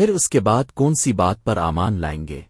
پھر اس کے بعد کون سی بات پر آمان لائیں گے؟